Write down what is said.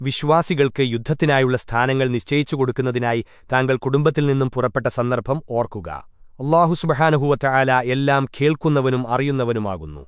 വിശ്വാസികൾക്ക് യുദ്ധത്തിനായുള്ള സ്ഥാനങ്ങൾ നിശ്ചയിച്ചു കൊടുക്കുന്നതിനായി താങ്കൾ കുടുംബത്തിൽ നിന്നും പുറപ്പെട്ട സന്ദർഭം ഓർക്കുക. അള്ളാഹു സുബഹാനുഹൂവറ്റ ആല എല്ലാം കേൾക്കുന്നവനും അറിയുന്നവനുമാകുന്നു.